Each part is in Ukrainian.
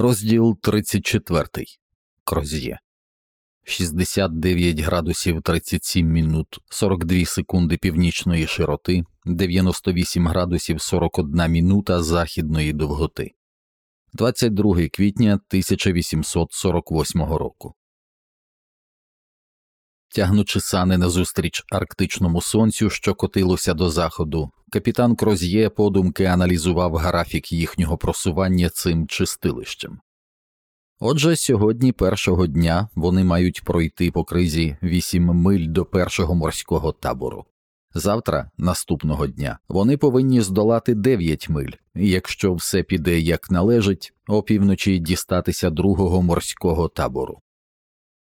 Розділ 34. Кроз'є 69 градусів 37 минут 42 секунди північної широти, 98 градусів 41 мінута західної довготи. 22 квітня 1848 року. Тягнучи сани назустріч арктичному сонцю, що котилося до заходу, капітан Кроз'є подумки аналізував графік їхнього просування цим чистилищем. Отже, сьогодні першого дня вони мають пройти по кризі 8 миль до першого морського табору. Завтра, наступного дня, вони повинні здолати 9 миль, і якщо все піде як належить, опівночі дістатися другого морського табору.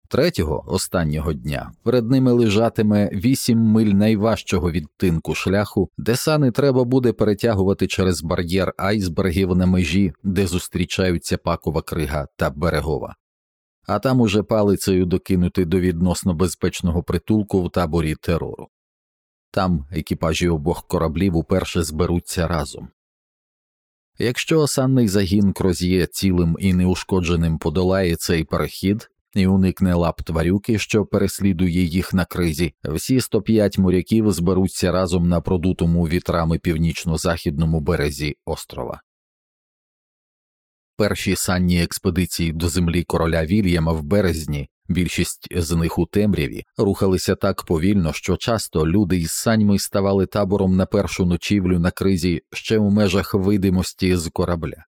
Третього, останнього дня, перед ними лежатиме вісім миль найважчого відтинку шляху, де сани треба буде перетягувати через бар'єр айсбергів на межі, де зустрічаються пакова крига та берегова, а там уже палицею докинути до відносно безпечного притулку в таборі терору. Там екіпажі обох кораблів уперше зберуться разом. Якщо осанний загін Кроз'є цілим і неушкодженим подолає цей перехід, і уникне лап тварюки, що переслідує їх на кризі, всі 105 моряків зберуться разом на продутому вітрами північно-західному березі острова. Перші санні експедиції до землі короля Вільяма в березні, більшість з них у темряві, рухалися так повільно, що часто люди із саньми ставали табором на першу ночівлю на кризі ще у межах видимості з корабля.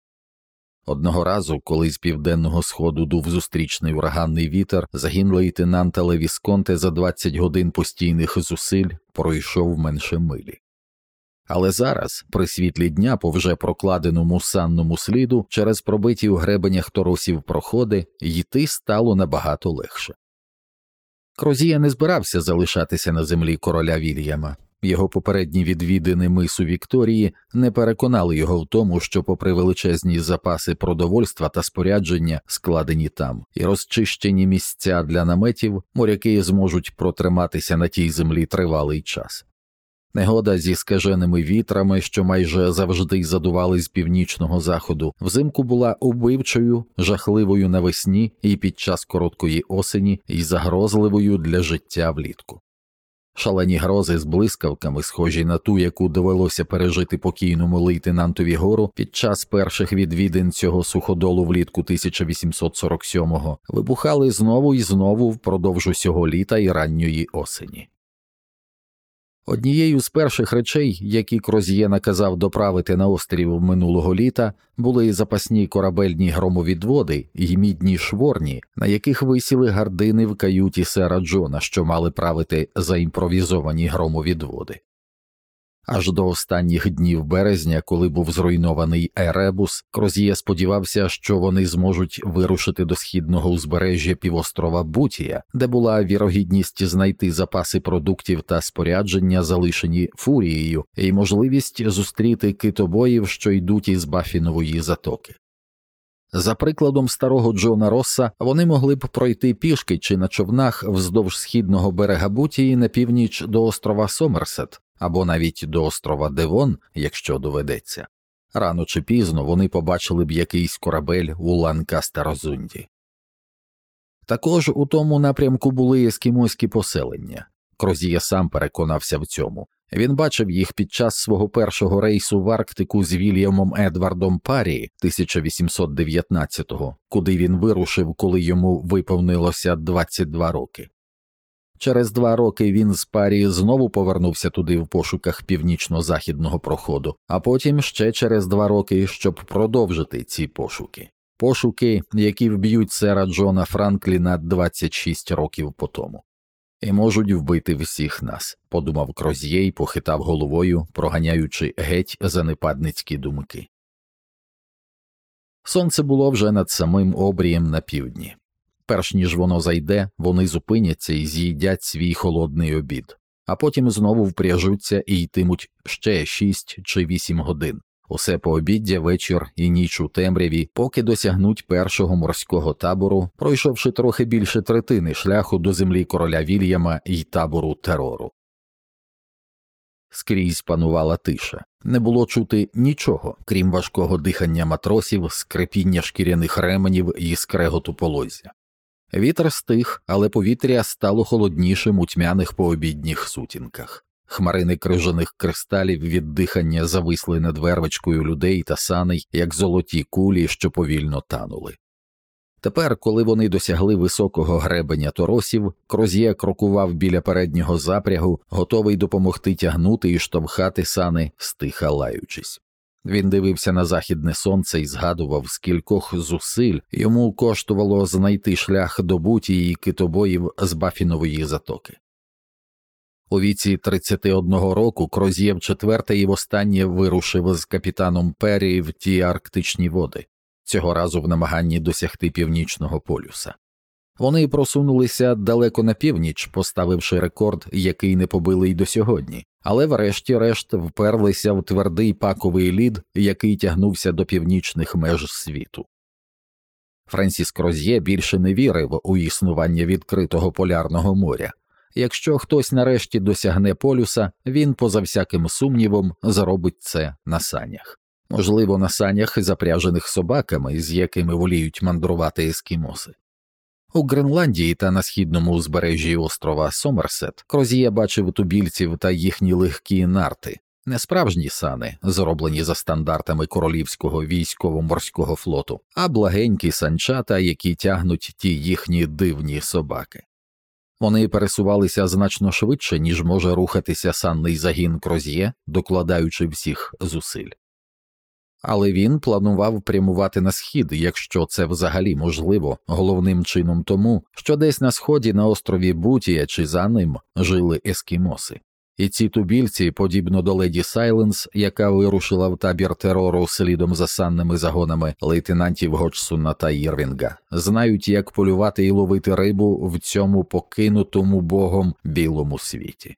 Одного разу, коли з південного сходу дув зустрічний ураганний вітер, загін лейтенанта Левісконте за 20 годин постійних зусиль пройшов менше милі. Але зараз, при світлі дня по вже прокладеному санному сліду, через пробиті у гребенях торосів проходи, йти стало набагато легше. Крозія не збирався залишатися на землі короля Вільяма. Його попередні відвідини мису Вікторії не переконали його в тому, що, попри величезні запаси продовольства та спорядження, складені там, і розчищені місця для наметів, моряки зможуть протриматися на тій землі тривалий час. Негода зі скаженими вітрами, що майже завжди задували з північного заходу, взимку була убивчою, жахливою навесні і під час короткої осені і загрозливою для життя влітку. Шалені грози з блискавками, схожі на ту, яку довелося пережити покійному лейтенантові гору під час перших відвідин цього суходолу влітку 1847-го, вибухали знову і знову впродовж усього літа і ранньої осені. Однією з перших речей, які Кроз'є наказав доправити на острів минулого літа, були запасні корабельні громовідводи і мідні шворні, на яких висіли гардини в каюті сера Джона, що мали правити заімпровізовані громовідводи. Аж до останніх днів березня, коли був зруйнований Еребус, Кроз'є сподівався, що вони зможуть вирушити до східного узбережжя півострова Бутія, де була вірогідність знайти запаси продуктів та спорядження, залишені фурією, і можливість зустріти китобоїв, що йдуть із Бафінової затоки. За прикладом старого Джона Росса, вони могли б пройти пішки чи на човнах вздовж східного берега Бутії на північ до острова Сомерсет, або навіть до острова Девон, якщо доведеться. Рано чи пізно вони побачили б якийсь корабель у Ланкастерозунді. Також у тому напрямку були ескімоські поселення. Крозія сам переконався в цьому. Він бачив їх під час свого першого рейсу в Арктику з Вільямом Едвардом Парі 1819-го, куди він вирушив, коли йому виповнилося 22 роки. Через два роки він з парі знову повернувся туди в пошуках північно-західного проходу, а потім ще через два роки, щоб продовжити ці пошуки. Пошуки, які вб'ють сера Джона Франкліна 26 років по тому. І можуть вбити всіх нас, подумав Кроз'є й похитав головою, проганяючи геть занепадницькі думки. Сонце було вже над самим обрієм на півдні. Перш ніж воно зайде, вони зупиняться і з'їдять свій холодний обід, а потім знову впряжуться і йтимуть ще шість чи вісім годин. Усе пообіддя, вечір і ніч у темряві, поки досягнуть першого морського табору, пройшовши трохи більше третини шляху до землі короля Вільяма і табору терору. скрізь панувала тиша. Не було чути нічого, крім важкого дихання матросів, скрипіння шкіряних ременів і скреготу полозя. Вітер стих, але повітря стало холоднішим у тьмяних пообідніх сутінках. Хмарини крижаних кристалів від дихання зависли над вервичкою людей та саней, як золоті кулі, що повільно танули. Тепер, коли вони досягли високого гребеня торосів, Кроз'є крокував біля переднього запрягу, готовий допомогти тягнути і штовхати сани, стиха лаючись. Він дивився на західне сонце і згадував, скількох зусиль йому коштувало знайти шлях до бутії китобоїв з Бафінової затоки. У віці 31 року Кроз'єв четверте і востаннє вирушив з капітаном Перрі в ті арктичні води, цього разу в намаганні досягти північного полюса. Вони просунулися далеко на північ, поставивши рекорд, який не побили й до сьогодні, але врешті-решт вперлися в твердий паковий лід, який тягнувся до північних меж світу. Френсіс Кроз'є більше не вірив у існування відкритого полярного моря. Якщо хтось нарешті досягне полюса, він, поза всяким сумнівом, зробить це на санях, можливо, на санях, запряжених собаками, з якими воліють мандрувати ескімоси. У Гренландії та на східному узбережжі острова Сомерсет Крозія бачив тубільців та їхні легкі нарти, не справжні сани, зроблені за стандартами королівського військово-морського флоту, а благенькі санчата, які тягнуть ті їхні дивні собаки. Вони пересувалися значно швидше, ніж може рухатися санний загін Кроз'є, докладаючи всіх зусиль. Але він планував прямувати на схід, якщо це взагалі можливо, головним чином тому, що десь на сході на острові Бутія чи за ним жили ескімоси. І ці тубільці, подібно до леді Сайленс, яка вирушила в табір терору слідом за санними загонами лейтенантів Годжсуна та Єрвінга, знають, як полювати і ловити рибу в цьому покинутому богом білому світі.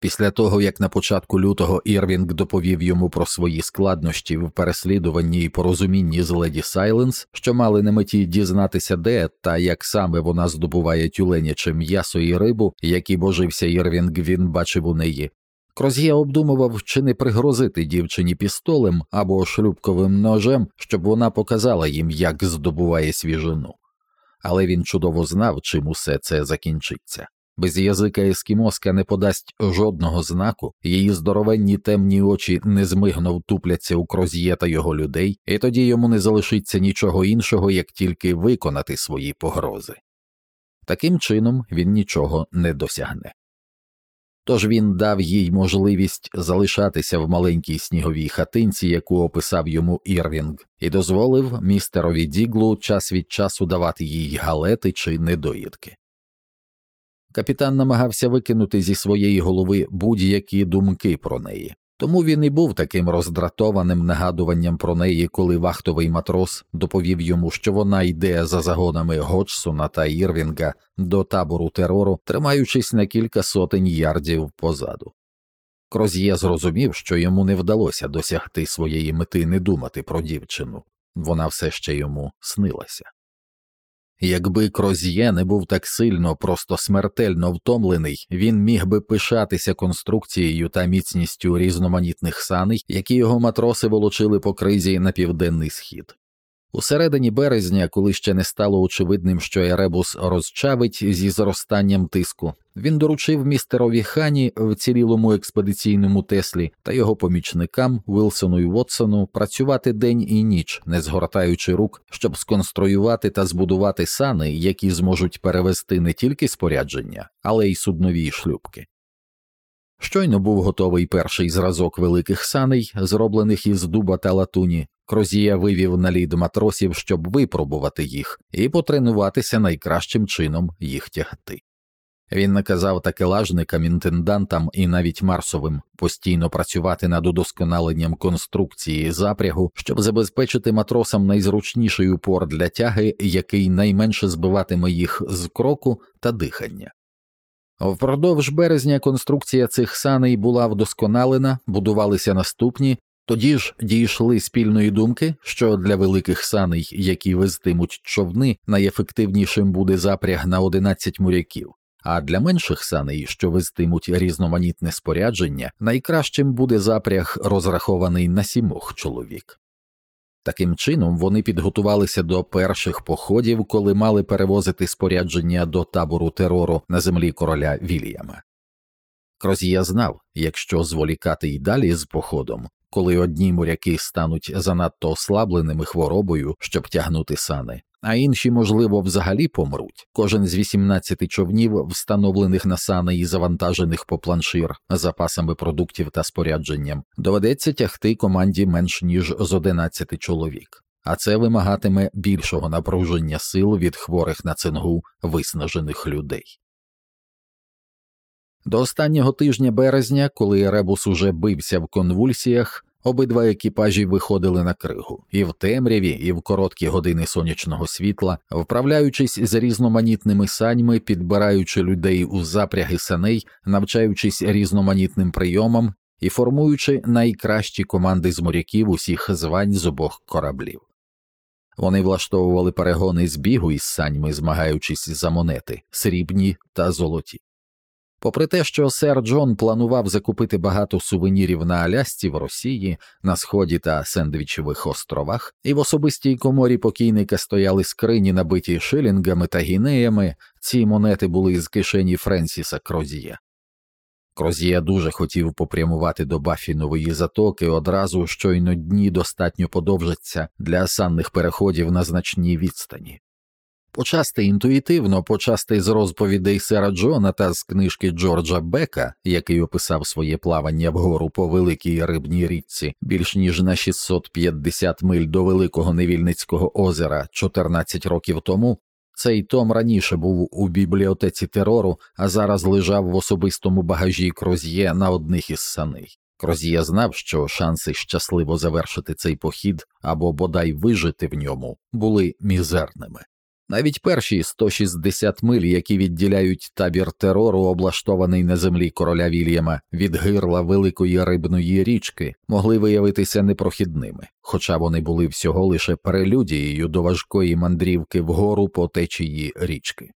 Після того, як на початку лютого Ірвінг доповів йому про свої складнощі в переслідуванні і порозумінні з леді Сайленс, що мали на меті дізнатися, де та як саме вона здобуває тюленяче м'ясо і рибу, які божився Ірвінг він бачив у неї. Кроз'є обдумував, чи не пригрозити дівчині пістолем або шлюбковим ножем, щоб вона показала їм, як здобуває свіжину. Але він чудово знав, чим усе це закінчиться. Без язика ескімоска не подасть жодного знаку, її здоровенні темні очі незмигно втупляться у кроз'є та його людей, і тоді йому не залишиться нічого іншого, як тільки виконати свої погрози. Таким чином він нічого не досягне. Тож він дав їй можливість залишатися в маленькій сніговій хатинці, яку описав йому Ірвінг, і дозволив містерові Діглу час від часу давати їй галети чи недоїдки. Капітан намагався викинути зі своєї голови будь-які думки про неї, тому він і був таким роздратованим нагадуванням про неї, коли вахтовий матрос доповів йому, що вона йде за загонами Годжсона та Ірвінга до табору терору, тримаючись на кілька сотень ярдів позаду. Кроз'є зрозумів, що йому не вдалося досягти своєї мети не думати про дівчину, вона все ще йому снилася. Якби Кроз'є не був так сильно, просто смертельно втомлений, він міг би пишатися конструкцією та міцністю різноманітних саней, які його матроси волочили по кризі на південний схід. У середині березня, коли ще не стало очевидним, що Еребус розчавить зі зростанням тиску, він доручив містерові хані в цілілому експедиційному Теслі та його помічникам Вилсону і Вотсону працювати день і ніч, не згортаючи рук, щоб сконструювати та збудувати сани, які зможуть перевести не тільки спорядження, але й суднові шлюбки. Щойно був готовий перший зразок великих саней, зроблених із дуба та латуні. Крозія вивів на лід матросів, щоб випробувати їх, і потренуватися найкращим чином їх тягти. Він наказав такелажникам, інтендантам і навіть Марсовим постійно працювати над удосконаленням конструкції запрягу, щоб забезпечити матросам найзручніший упор для тяги, який найменше збиватиме їх з кроку та дихання. Впродовж березня конструкція цих саней була вдосконалена, будувалися наступні, тоді ж дійшли спільної думки, що для великих саней, які везтимуть човни, найефективнішим буде запряг на 11 моряків. А для менших саней, що вестимуть різноманітне спорядження, найкращим буде запряг, розрахований на сімох чоловік. Таким чином вони підготувалися до перших походів, коли мали перевозити спорядження до табору терору на землі короля Вільяма. Крозія знав, якщо зволікати й далі з походом, коли одні моряки стануть занадто ослабленими хворобою, щоб тягнути сани, а інші, можливо, взагалі помруть. Кожен з 18 човнів, встановлених на сани і завантажених по планшир запасами продуктів та спорядженням, доведеться тягти команді менш ніж з 11 чоловік. А це вимагатиме більшого напруження сил від хворих на цингу виснажених людей. До останнього тижня березня, коли Ребус уже бився в конвульсіях, обидва екіпажі виходили на кригу, і в темряві, і в короткі години сонячного світла, вправляючись за різноманітними саньми, підбираючи людей у запряги саней, навчаючись різноманітним прийомам і формуючи найкращі команди з моряків усіх звань з обох кораблів. Вони влаштовували перегони з бігу із саньми, змагаючись за монети срібні та золоті. Попри те, що сер Джон планував закупити багато сувенірів на Алясці в Росії, на Сході та Сендвічевих островах, і в особистій коморі покійника стояли скрині, набиті шилінгами та гінеями, ці монети були з кишені Френсіса Крозія. Крозія дуже хотів попрямувати до Баффінової затоки одразу щойно дні достатньо подовжаться для санних переходів на значній відстані. Почасти інтуїтивно, почасти з розповідей сера Джона та з книжки Джорджа Бека, який описав своє плавання вгору по великій рибній річці, більш ніж на 650 миль до Великого Невільницького озера 14 років тому. Цей том раніше був у бібліотеці терору, а зараз лежав в особистому багажі Кроз'є на одних із саней. Кроз'є знав, що шанси щасливо завершити цей похід або бодай вижити в ньому були мізерними. Навіть перші 160 миль, які відділяють табір терору, облаштований на землі короля Вільяма від гирла великої рибної річки, могли виявитися непрохідними, хоча вони були всього лише перелюдією до важкої мандрівки вгору по течії річки.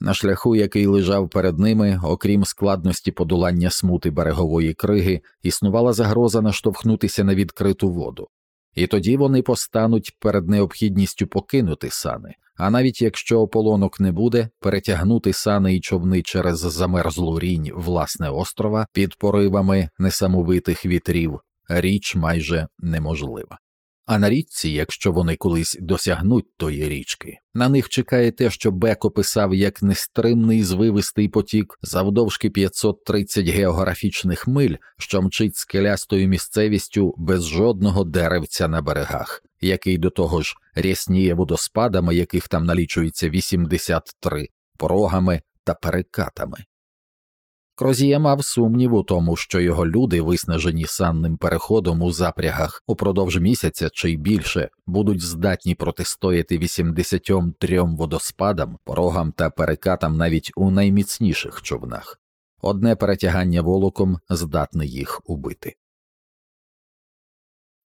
На шляху, який лежав перед ними, окрім складності подолання смути берегової криги, існувала загроза наштовхнутися на відкриту воду і тоді вони постануть перед необхідністю покинути сани, а навіть якщо ополонок не буде, перетягнути сани і човни через замерзлу рінь власне острова під поривами несамовитих вітрів річ майже неможлива. А на річці, якщо вони колись досягнуть тої річки, на них чекає те, що Бек описав як нестримний звивистий потік завдовжки 530 географічних миль, що мчить скелястою місцевістю без жодного деревця на берегах, який до того ж рясніє водоспадами, яких там налічується 83, порогами та перекатами. Крозія мав сумнів у тому, що його люди, виснажені санним переходом у запрягах упродовж місяця чи й більше, будуть здатні протистояти 83 водоспадам, порогам та перекатам навіть у найміцніших човнах. Одне перетягання волоком здатне їх убити.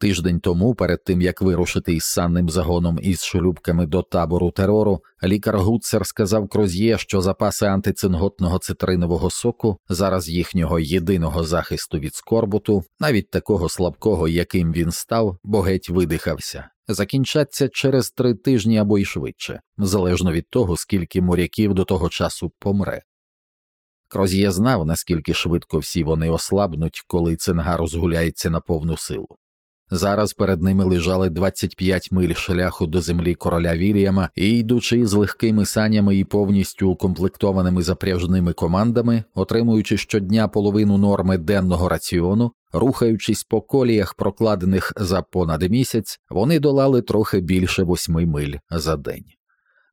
Тиждень тому, перед тим як вирушити із санним загоном із шлюбками до табору терору, лікар Гуцер сказав Кроз'є, що запаси антицинготного цитринового соку, зараз їхнього єдиного захисту від скорбуту, навіть такого слабкого, яким він став, бо геть видихався, закінчаться через три тижні або й швидше, залежно від того, скільки моряків до того часу помре. Кроз'є знав, наскільки швидко всі вони ослабнуть, коли цинга розгуляється на повну силу. Зараз перед ними лежали 25 миль шляху до землі короля Вільяма, і, йдучи з легкими санями і повністю укомплектованими запряжними командами, отримуючи щодня половину норми денного раціону, рухаючись по коліях, прокладених за понад місяць, вони долали трохи більше восьми миль за день.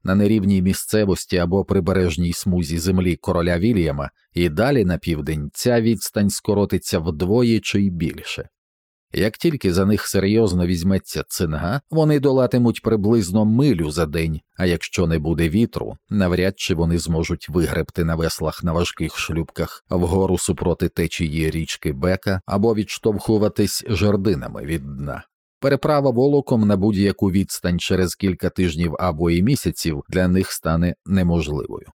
На нерівній місцевості або прибережній смузі землі короля Вільяма і далі на південь ця відстань скоротиться вдвоє чи й більше. Як тільки за них серйозно візьметься цинга, вони долатимуть приблизно милю за день, а якщо не буде вітру, навряд чи вони зможуть вигребти на веслах на важких шлюбках вгору супроти течії річки Бека або відштовхуватись жердинами від дна. Переправа волоком на будь-яку відстань через кілька тижнів або і місяців для них стане неможливою.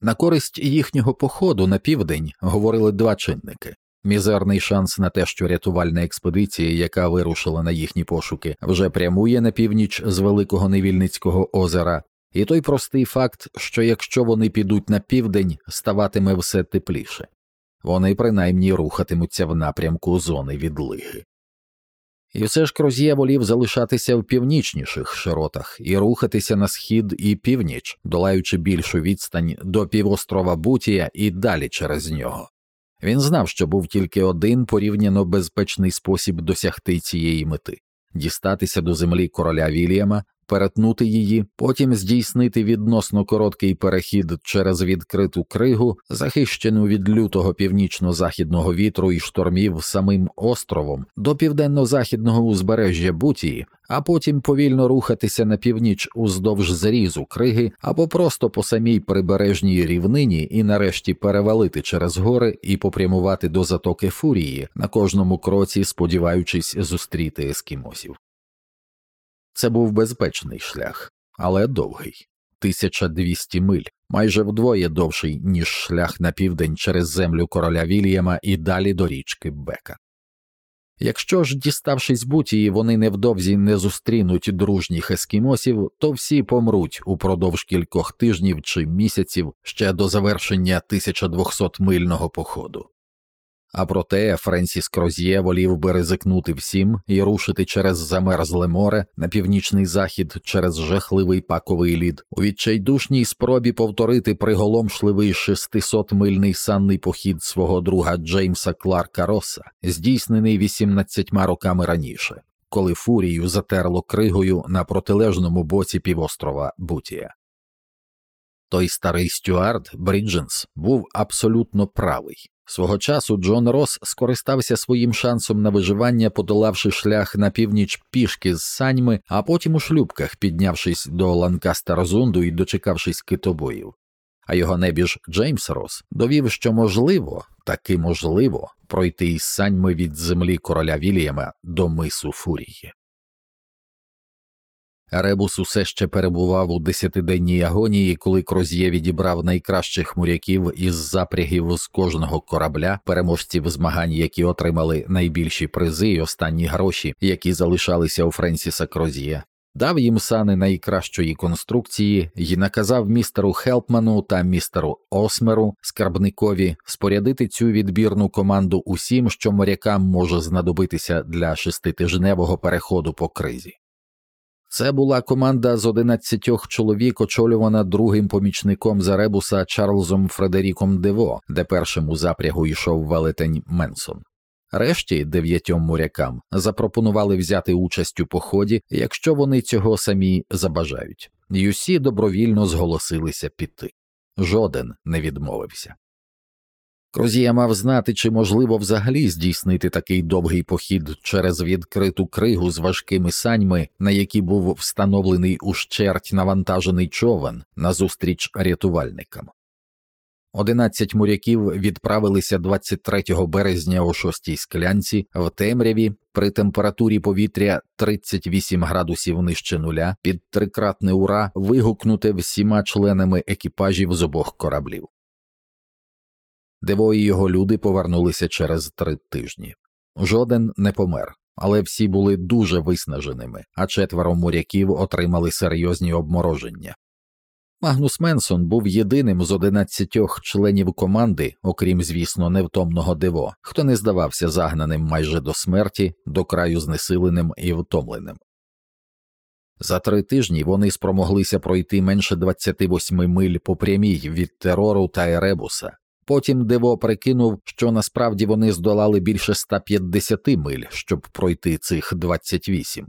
На користь їхнього походу на південь говорили два чинники. Мізерний шанс на те, що рятувальна експедиція, яка вирушила на їхні пошуки, вже прямує на північ з Великого Невільницького озера, і той простий факт, що якщо вони підуть на південь, ставатиме все тепліше, вони принаймні рухатимуться в напрямку зони відлиги. І все ж Кроз'є волів залишатися в північніших широтах і рухатися на схід і північ, долаючи більшу відстань до півострова Бутія і далі через нього. Він знав, що був тільки один порівняно безпечний спосіб досягти цієї мети дістатися до землі короля Вільяма, перетнути її, потім здійснити відносно короткий перехід через відкриту кригу, захищену від лютого північно-західного вітру і штормів самим островом до південно-західного узбережжя Бутії, а потім повільно рухатися на північ уздовж зрізу криги або просто по самій прибережній рівнині і нарешті перевалити через гори і попрямувати до затоки фурії на кожному кроці, сподіваючись зустріти ескімосів. Це був безпечний шлях, але довгий 1200 миль, майже вдвоє довший, ніж шлях на південь через землю короля Вільяма і далі до річки Бека. Якщо ж, діставшись бутії, вони невдовзі не зустрінуть дружніх ескімосів, то всі помруть упродовж кількох тижнів чи місяців ще до завершення 1200 мильного походу. А проте Френсіс Кроз'є волів би ризикнути всім і рушити через замерзле море на північний захід через жахливий паковий лід у відчайдушній спробі повторити приголомшливий 600-мильний санний похід свого друга Джеймса Кларка Росса, здійснений 18 роками раніше, коли фурію затерло кригою на протилежному боці півострова Бутія. Той старий Стюарт Брідженс був абсолютно правий. Свого часу Джон Рос скористався своїм шансом на виживання, подолавши шлях на північ пішки з саньми, а потім у шлюпках, піднявшись до Ланкастер-Зунду і дочекавшись китобоїв. А його небіж Джеймс Рос довів, що можливо, таки можливо, пройти із саньми від землі короля Вільяма до мису Фурії. Ребус усе ще перебував у десятиденній агонії, коли Кроз'є відібрав найкращих моряків із запрягів з кожного корабля, переможців змагань, які отримали найбільші призи й останні гроші, які залишалися у Френсіса Кроз'є. Дав їм сани найкращої конструкції і наказав містеру Хелпману та містеру Осмеру, скарбникові, спорядити цю відбірну команду усім, що морякам може знадобитися для шеститижневого переходу по кризі. Це була команда з одинадцятьох чоловік, очолювана другим помічником Заребуса Чарльзом Фредеріком Дево, де першим у запрягу йшов велетень Менсон. Решті дев'ятьом морякам запропонували взяти участь у поході, якщо вони цього самі забажають, і усі добровільно зголосилися піти. Жоден не відмовився. Крозія мав знати, чи можливо взагалі здійснити такий довгий похід через відкриту кригу з важкими саньми, на які був встановлений ущерть навантажений човен назустріч рятувальникам. Одинадцять моряків відправилися 23 березня о шостій склянці в темряві при температурі повітря 38 градусів нижче нуля під трикратне ура, вигукнуте всіма членами екіпажів з обох кораблів. Дево і його люди повернулися через три тижні. Жоден не помер, але всі були дуже виснаженими, а четверо моряків отримали серйозні обмороження. Магнус Менсон був єдиним з одинадцятьох членів команди, окрім, звісно, невтомного диво, хто не здавався загнаним майже до смерті, до краю знесиленим і втомленим. За три тижні вони спромоглися пройти менше 28 миль по прямій від терору та Еребуса, Потім диво прикинув, що насправді вони здолали більше 150 миль, щоб пройти цих 28,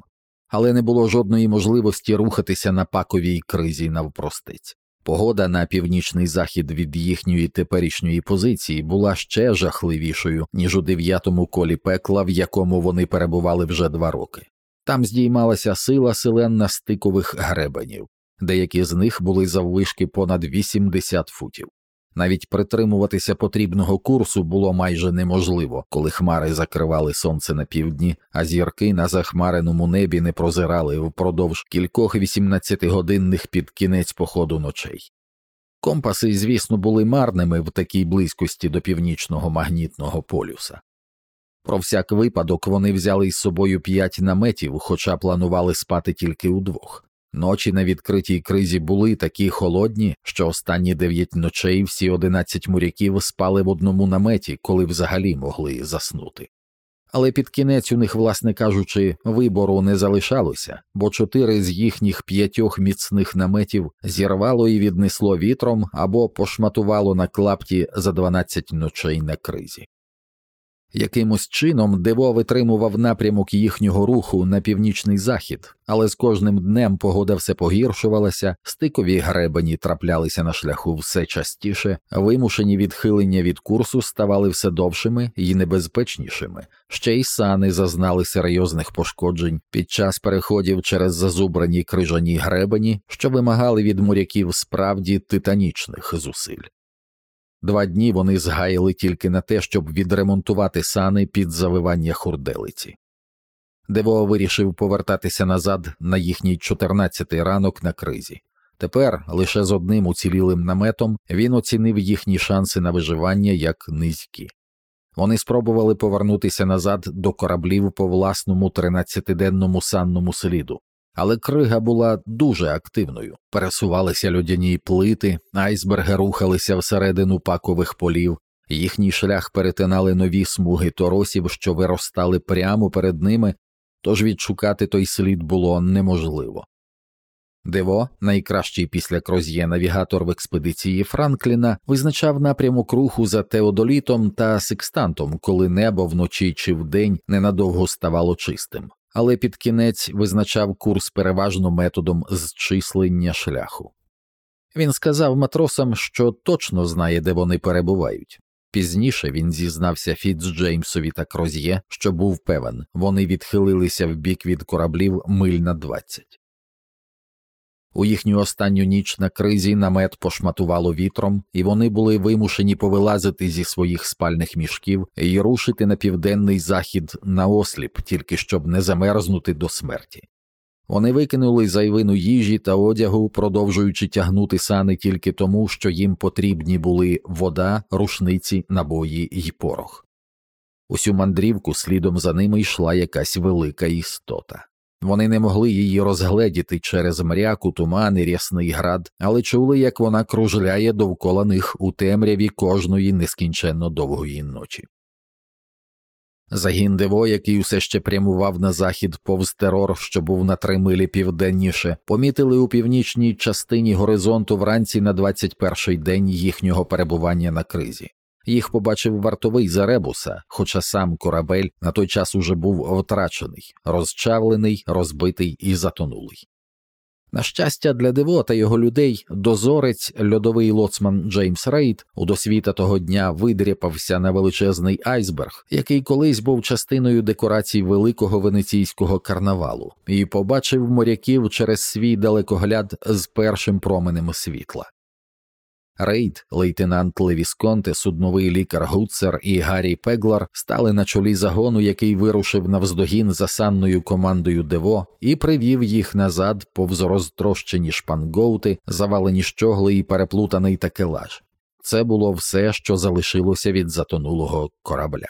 але не було жодної можливості рухатися на паковій кризі навпростиць. Погода на північний захід від їхньої теперішньої позиції була ще жахливішою, ніж у дев'ятому колі пекла, в якому вони перебували вже два роки. Там здіймалася сила селен стикових гребенів, деякі з них були заввишки понад 80 футів. Навіть притримуватися потрібного курсу було майже неможливо, коли хмари закривали сонце на півдні, а зірки на захмареному небі не прозирали впродовж кількох 18-годинних під кінець походу ночей. Компаси, звісно, були марними в такій близькості до північного магнітного полюса. Про всяк випадок вони взяли із собою п'ять наметів, хоча планували спати тільки удвох. Ночі на відкритій кризі були такі холодні, що останні дев'ять ночей всі одинадцять моряків спали в одному наметі, коли взагалі могли заснути. Але під кінець у них, власне кажучи, вибору не залишалося, бо чотири з їхніх п'ятьох міцних наметів зірвало і віднесло вітром або пошматувало на клапті за дванадцять ночей на кризі. Якимось чином диво витримував напрямок їхнього руху на північний захід, але з кожним днем погода все погіршувалася, стикові гребені траплялися на шляху все частіше, вимушені відхилення від курсу ставали все довшими і небезпечнішими, ще й сани зазнали серйозних пошкоджень під час переходів через зазубрані крижані гребені, що вимагали від моряків справді титанічних зусиль. Два дні вони згаяли тільки на те, щоб відремонтувати сани під завивання хурделиці. Дево вирішив повертатися назад на їхній 14-й ранок на кризі. Тепер лише з одним уцілілим наметом він оцінив їхні шанси на виживання як низькі. Вони спробували повернутися назад до кораблів по власному 13-денному санному сліду, але крига була дуже активною. Пересувалися льодяні плити, айсберги рухалися всередину пакових полів, їхній шлях перетинали нові смуги торосів, що виростали прямо перед ними, тож відшукати той слід було неможливо. Диво, найкращий після Кроз'є навігатор в експедиції Франкліна, визначав напрямок руху за Теодолітом та Секстантом, коли небо вночі чи вдень ненадовго ставало чистим але під кінець визначав курс переважно методом зчислення шляху. Він сказав матросам, що точно знає, де вони перебувають. Пізніше він зізнався Фіцджеймсові та Кроз'є, що був певен, вони відхилилися в бік від кораблів миль на двадцять. У їхню останню ніч на кризі намет пошматувало вітром, і вони були вимушені повилазити зі своїх спальних мішків і рушити на південний захід на осліп, тільки щоб не замерзнути до смерті. Вони викинули зайвину їжі та одягу, продовжуючи тягнути сани тільки тому, що їм потрібні були вода, рушниці, набої й порох. Усю мандрівку слідом за ними йшла якась велика істота. Вони не могли її розгледіти через мряку, туман і рясний град, але чули, як вона кружляє довкола них у темряві кожної нескінченно довгої ночі. Загін Дево, який усе ще прямував на захід повз терор, що був на три милі південніше, помітили у північній частині горизонту вранці на 21-й день їхнього перебування на кризі. Їх побачив вартовий Заребуса, хоча сам корабель на той час уже був втрачений, розчавлений, розбитий і затонулий. На щастя, для Дево та його людей дозорець льодовий лоцман Джеймс Рейд у досвіта того дня видряпався на величезний айсберг, який колись був частиною декорацій великого венеційського карнавалу, і побачив моряків через свій далекогляд з першим променем світла. Рейд, лейтенант Левісконте, судновий лікар Гуцер і Гаррі Пеглар стали на чолі загону, який вирушив навздогін за санною командою Дево, і привів їх назад повз розтрощені шпангоути, завалені щогли і переплутаний такелаж. Це було все, що залишилося від затонулого корабля.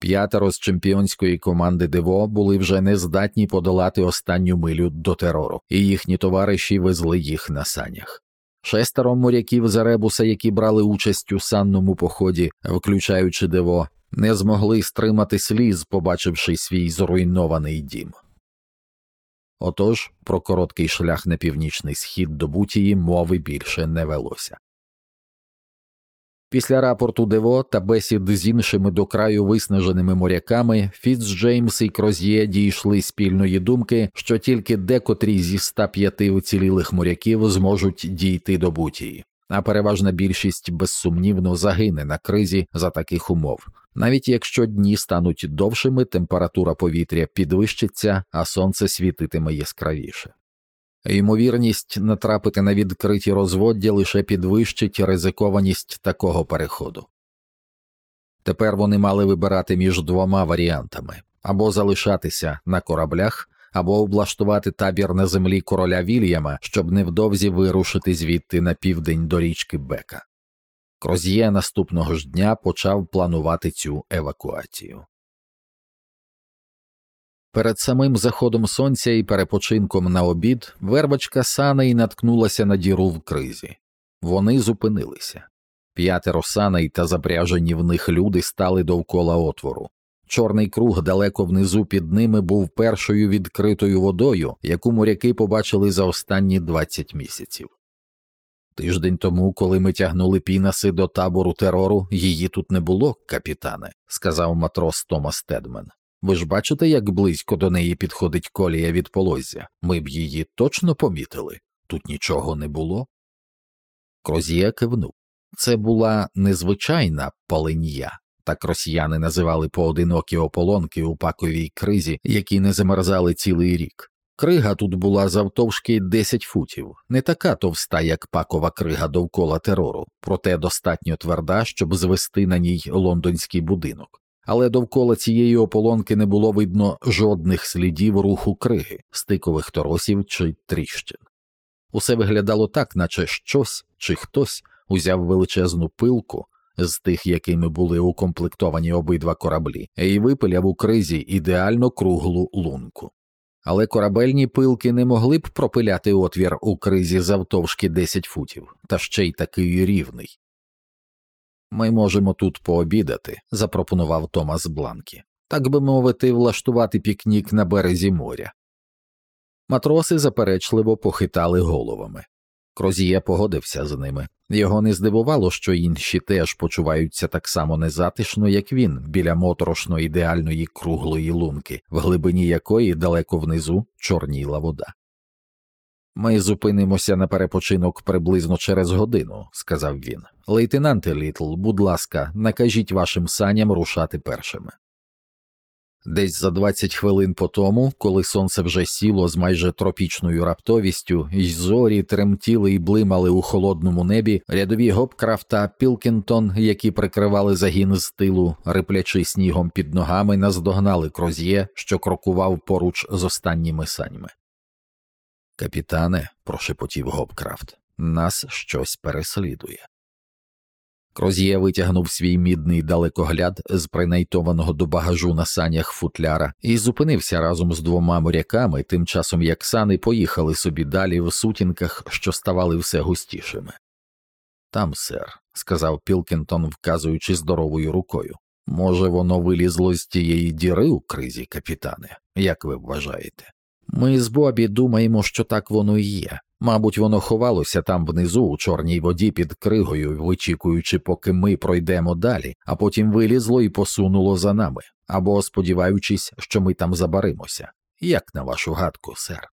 П'ятеро з чемпіонської команди Дево були вже не здатні подолати останню милю до терору, і їхні товариші везли їх на санях. Шестеро моряків з Аребуса, які брали участь у санному поході, включаючи диво, не змогли стримати сліз, побачивши свій зруйнований дім. Отож про короткий шлях на північний схід до Бутії мови більше не велося. Після рапорту Дево та бесід з іншими до краю виснаженими моряками Фіцджеймс і Кроз'є дійшли спільної думки, що тільки декотрі зі 105 уцілілих моряків зможуть дійти до Бутії, а переважна більшість безсумнівно загине на кризі за таких умов. Навіть якщо дні стануть довшими, температура повітря підвищиться, а сонце світитиме яскравіше. Ймовірність натрапити на відкриті розводдя лише підвищить ризикованість такого переходу. Тепер вони мали вибирати між двома варіантами або залишатися на кораблях, або облаштувати табір на землі короля Вільяма, щоб невдовзі вирушити звідти на південь до річки Бека. Кроз'є наступного ж дня почав планувати цю евакуацію. Перед самим заходом сонця і перепочинком на обід вербочка Саней наткнулася на діру в кризі. Вони зупинилися. П'ятеро саней та запряжені в них люди стали довкола отвору. Чорний круг далеко внизу під ними був першою відкритою водою, яку моряки побачили за останні 20 місяців. Тиждень тому, коли ми тягнули пінаси до табору терору, її тут не було, капітане, сказав матрос Томас Тедмен. Ви ж бачите, як близько до неї підходить колія від полоззя. Ми б її точно помітили. Тут нічого не було. Крозія кивнув. Це була незвичайна полин'я, так росіяни називали поодинокі ополонки у паковій кризі, які не замерзали цілий рік. Крига тут була завтовшки 10 футів, не така товста, як пакова крига довкола терору, проте достатньо тверда, щоб звести на ній лондонський будинок. Але довкола цієї ополонки не було видно жодних слідів руху криги, стикових торосів чи тріщин. Усе виглядало так, наче щось чи хтось узяв величезну пилку з тих, якими були укомплектовані обидва кораблі, і випиляв у кризі ідеально круглу лунку. Але корабельні пилки не могли б пропиляти отвір у кризі завтовшки 10 футів, та ще й такий рівний. Ми можемо тут пообідати, запропонував Томас Бланкі, так би мовити, влаштувати пікнік на березі моря. Матроси заперечливо похитали головами. Крозіє погодився з ними. Його не здивувало, що інші теж почуваються так само незатишно, як він, біля моторошно ідеальної круглої лунки, в глибині якої далеко внизу чорніла вода. Ми зупинимося на перепочинок приблизно через годину, сказав він. Лейтенанте Літл, будь ласка, накажіть вашим саням рушати першими. Десь за 20 хвилин по тому, коли сонце вже сіло з майже тропічною раптовістю, і зорі тремтіли і блимали у холодному небі, рядові Гопкрафт та Пілкінтон, які прикривали загін з тилу, риплячи снігом під ногами, наздогнали кроз'є, що крокував поруч з останніми саньми. Капітане, прошепотів Гопкрафт, нас щось переслідує. Кроз'є витягнув свій мідний далекогляд з принайтованого до багажу на санях футляра і зупинився разом з двома моряками, тим часом як сани поїхали собі далі в сутінках, що ставали все густішими. Там, сер, сказав Пілкінтон, вказуючи здоровою рукою. Може, воно вилізло з тієї діри у кризі, капітане, як ви вважаєте? Ми з Бобі думаємо, що так воно і є. Мабуть, воно ховалося там внизу у чорній воді під кригою, вичікуючи, поки ми пройдемо далі, а потім вилізло і посунуло за нами, або сподіваючись, що ми там забаримося. Як на вашу гадку, сер?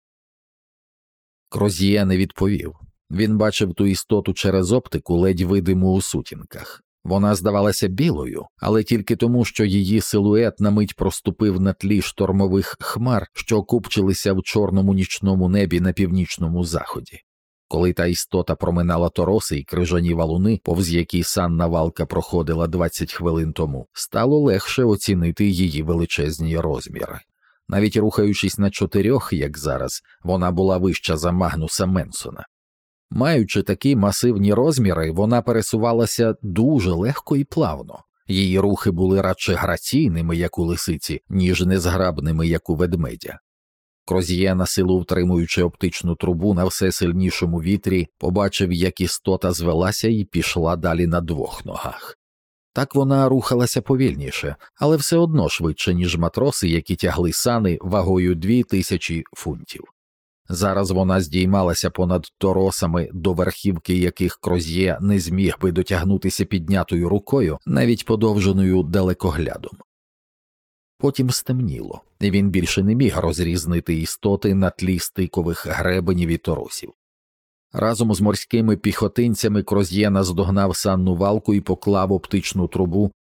Кроз'є не відповів. Він бачив ту істоту через оптику, ледь видиму у сутінках. Вона здавалася білою, але тільки тому, що її силует на мить проступив на тлі штормових хмар, що купчилися в чорному нічному небі на північному заході. Коли та істота проминала тороси і крижані валуни, повз які санна валка проходила 20 хвилин тому, стало легше оцінити її величезні розміри. Навіть рухаючись на чотирьох, як зараз, вона була вища за Магнуса Менсона. Маючи такі масивні розміри, вона пересувалася дуже легко і плавно, її рухи були радше граційними, як у лисиці, ніж незграбними, як у ведмедя. Кроз'є, на силу втримуючи оптичну трубу на все сильнішому вітрі, побачив, як істота звелася і пішла далі на двох ногах. Так вона рухалася повільніше, але все одно швидше, ніж матроси, які тягли сани вагою дві тисячі фунтів. Зараз вона здіймалася понад торосами, до верхівки яких Кроз'є не зміг би дотягнутися піднятою рукою, навіть подовженою далекоглядом. Потім стемніло, і він більше не міг розрізнити істоти на тлі стикових гребенів і торосів. Разом з морськими піхотинцями Кроз'є наздогнав санну валку і поклав оптичну трубу.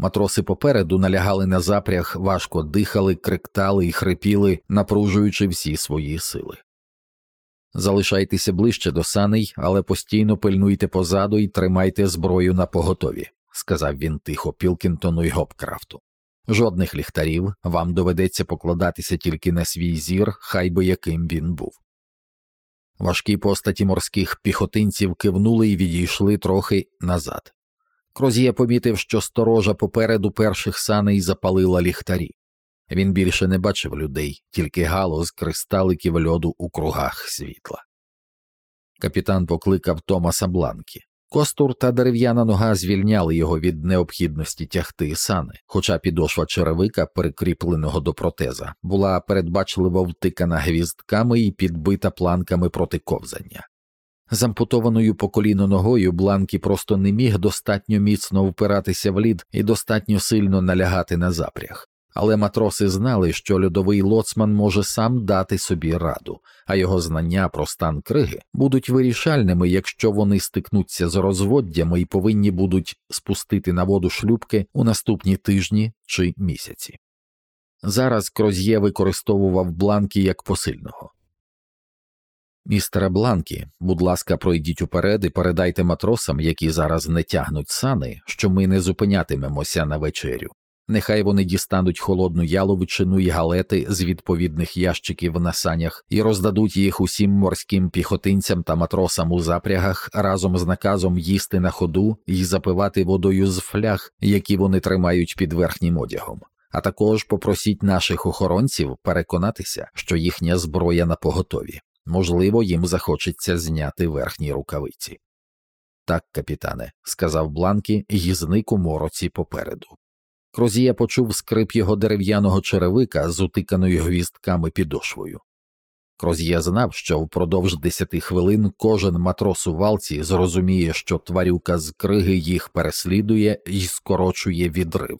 Матроси попереду налягали на запряг, важко дихали, криктали і хрипіли, напружуючи всі свої сили. Залишайтеся ближче до саней, але постійно пильнуйте позаду і тримайте зброю на поготові, сказав він тихо Пілкінтону й Гопкрафту. Жодних ліхтарів, вам доведеться покладатися тільки на свій зір, хай би яким він був. Важкі постаті морських піхотинців кивнули і відійшли трохи назад. Кроз'є помітив, що сторожа попереду перших саней запалила ліхтарі. Він більше не бачив людей, тільки галузь кристаликів льоду у кругах світла. Капітан покликав Томаса Бланкі. Костур та дерев'яна нога звільняли його від необхідності тягти сани, хоча підошва черевика, прикріпленого до протеза, була передбачливо втикана гвіздками і підбита планками проти ковзання. З ампутованою по коліно ногою Бланкі просто не міг достатньо міцно впиратися в лід і достатньо сильно налягати на запряг. Але матроси знали, що льодовий лоцман може сам дати собі раду, а його знання про стан криги будуть вирішальними, якщо вони стикнуться з розводдями і повинні будуть спустити на воду шлюбки у наступні тижні чи місяці. Зараз Кроз'є використовував бланки як посильного. Містере Бланкі, будь ласка, пройдіть уперед і передайте матросам, які зараз не тягнуть сани, що ми не зупинятимемося на вечерю. Нехай вони дістануть холодну яловичину і галети з відповідних ящиків на санях і роздадуть їх усім морським піхотинцям та матросам у запрягах разом з наказом їсти на ходу і запивати водою з фляг, які вони тримають під верхнім одягом. А також попросіть наших охоронців переконатися, що їхня зброя на поготові. Можливо, їм захочеться зняти верхні рукавиці. Так, капітане, сказав Бланкі і зник у мороці попереду. Крозія почув скрип його дерев'яного черевика з утиканою гвістками підошвою. Крозія знав, що впродовж десяти хвилин кожен матрос у валці зрозуміє, що тварюка з криги їх переслідує і скорочує відрив.